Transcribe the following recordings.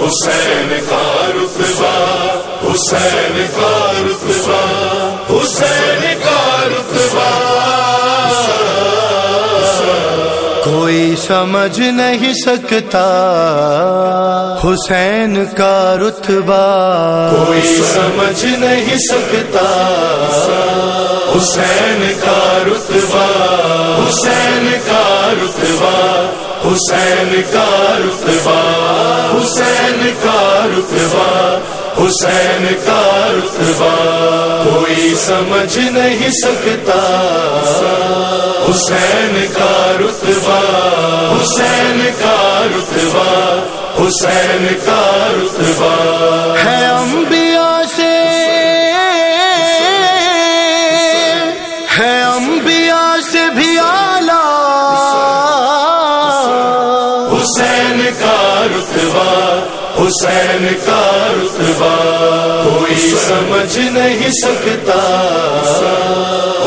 حسین کا رتبہ حسین کا رتبہ حسین کا رتبہ کوئی سمجھ نہیں سکتا حسین کا رتبہ۔ کوئی سمجھ نہیں سکتا حسین کا رتبہ حسین کا رتبہ حسین کا رتبہ۔ کا رتبہ، حسین کا رتبہ، کوئی سمجھ نہیں سکتا۔ حسین کا رتبہ، حسین کا رتبہ، حسین کا رتبہ۔ ہے امبی حسین کا رتبہ کوئی سمجھ نہیں سکتا۔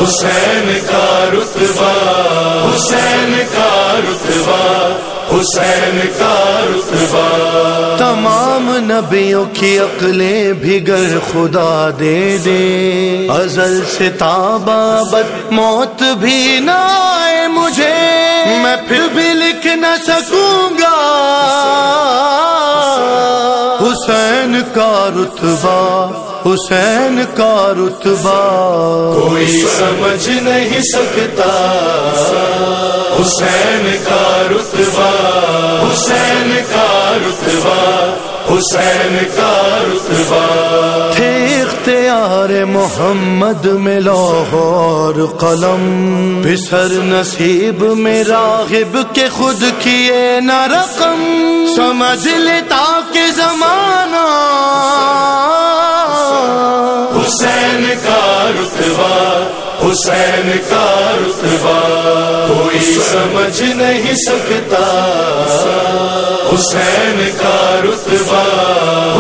حسین کا رتبہ، حسین کا رتبہ، حسین کا رتبہ۔ تمام نبیوں کی عقلیں بھی گر خدا دے دے۔ ازل سے تابابت موت بھی نہ آئے مجھے۔ میں پھر بھی لکھ نہ سکوں گا۔ حسین کا رتبہ حسین کا رتبہ۔ کوئی سمجھ نہیں سکتا۔ حسین کا رتبہ حسین کا رتبہ حسین کا رتبہ۔ تھے یار محمد میں لاہور قلم۔ بسر نصیب میں راغب کے خود کیے نہ رقم۔ سمجھ لیتا کہ زمانہ۔ حسین کا رتبہ، حسین کا رتبہ۔ سمجھ نہیں سکتا۔ حسین کا رتبہ،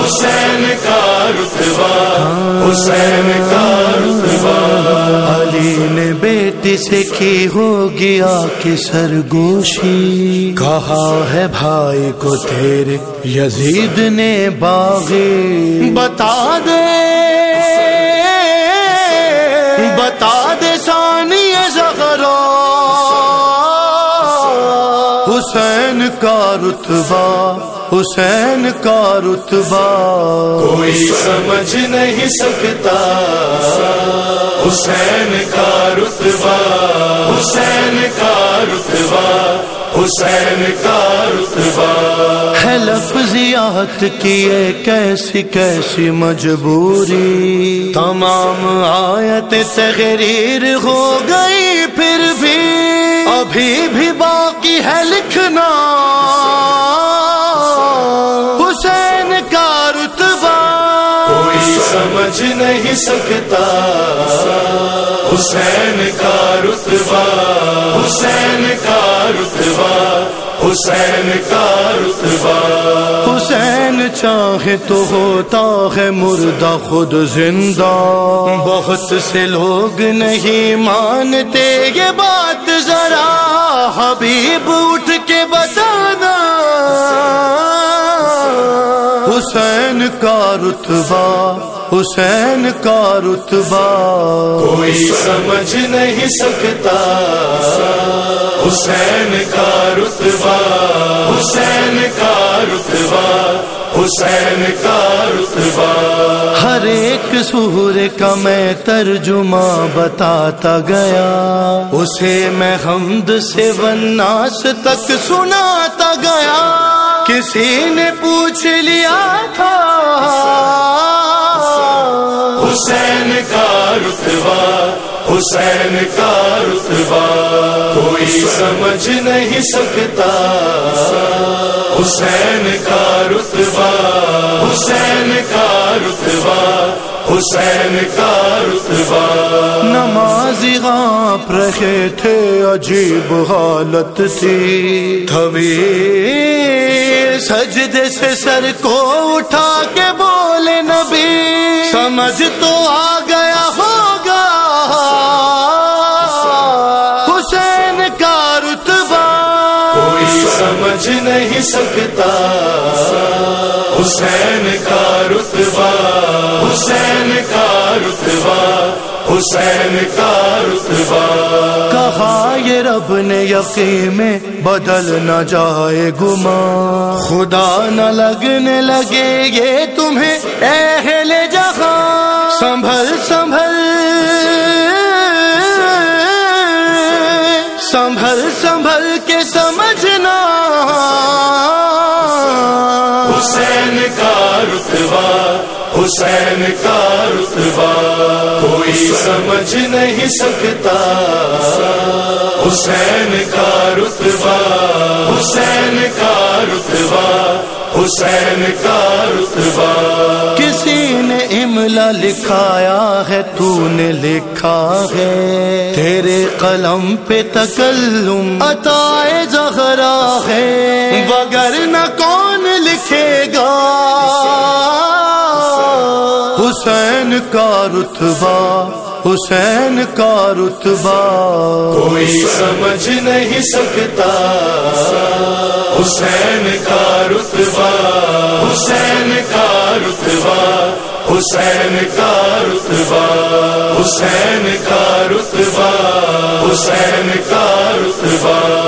حسین کا رتبہ، حسین کا رتبہ۔ علی نے بیٹی سے کی ہو گیا کہ سرگوشی۔ کہا ہے بھائی کو تیرے یزید نے باغی۔ بتا دے رتبہ حسین کا رتبہ۔ کوئی سمجھ نہیں سکتا۔ حسین کا رتبہ حسین کا رتبہ حسین کا رتبہ۔ ہے لفظیات کی ایک ایسی کیسی مجبوری۔ تمام آیت تحریر ہو گئی۔ ابھی بھی باقی ہے لکھنا۔ حسین کا رتبہ۔ کوئی سمجھ نہیں سکتا۔ حسین کا رتبہ۔ حسین کا رتبہ۔ حسین کا رتبہ۔ حسین چاہے تو ہوتا ہے مردہ خود زندہ۔ بہت سے لوگ نہیں مانتے یہ بات۔ حبیب اٹھ کے بتانا حسین کا رتبہ، حسین کا رتبہ۔ کوئی سمجھ نہیں سکتا۔ حسین کا رتبہ، حسین کا رتبہ۔ حسین کا رتبہ۔ ہر ایک سور کا میں ترجمہ بتاتا گیا۔ اسے میں حمد سے وناس تک سناتا گیا۔ کسی نے پوچھ لیا تھا۔ حسین کا رتبہ، حسین کا رتبہ، کوئی سمجھ نہیں سکتا۔ حسین کا رتبہ، حسین کا حسین کا رتبہ۔ نمازی غاپ رہے تھے، عجیب حالت تھی۔ تھوی، سجدے سے سر کو اٹھا کے بولے نبی سمجھ تو آ گیا ہوگا۔ حسین کا رتبہ کوئی سمجھ نہیں سکتا۔ حسین کا رتبہ حسین کا رتبہ حسین کا رتبہ۔ کہا یہ رب نے یقین میں بدل نہ جائے گما خدا نہ لگنے لگے یہ تمہیں اہل جہاں سنبھل سنبھل۔ سنبھل سنبھل کے سمجھنا۔ حسین کا رتبہ، حسین کا رتبہ۔ کوئی سمجھ نہیں سکتا۔ حسین کا رتبہ، حسین کا رتبہ۔ حسین کا رتبہ۔ کسی نے املا لکھایا ہے تو نے لکھا ہے۔ تیرے قلم پہ تکلم عطائے زہرا ہے۔ وگر نہ کون لکھے گا۔ حسین کا رتبہ۔ حسین کا رتبہ کوئی سمجھ نہیں سکتا۔ حسین کا رتبہ، حسین کا رتبہ، حسین کا رتبہ، حسین کا رتبہ، حسین کا رتبہ۔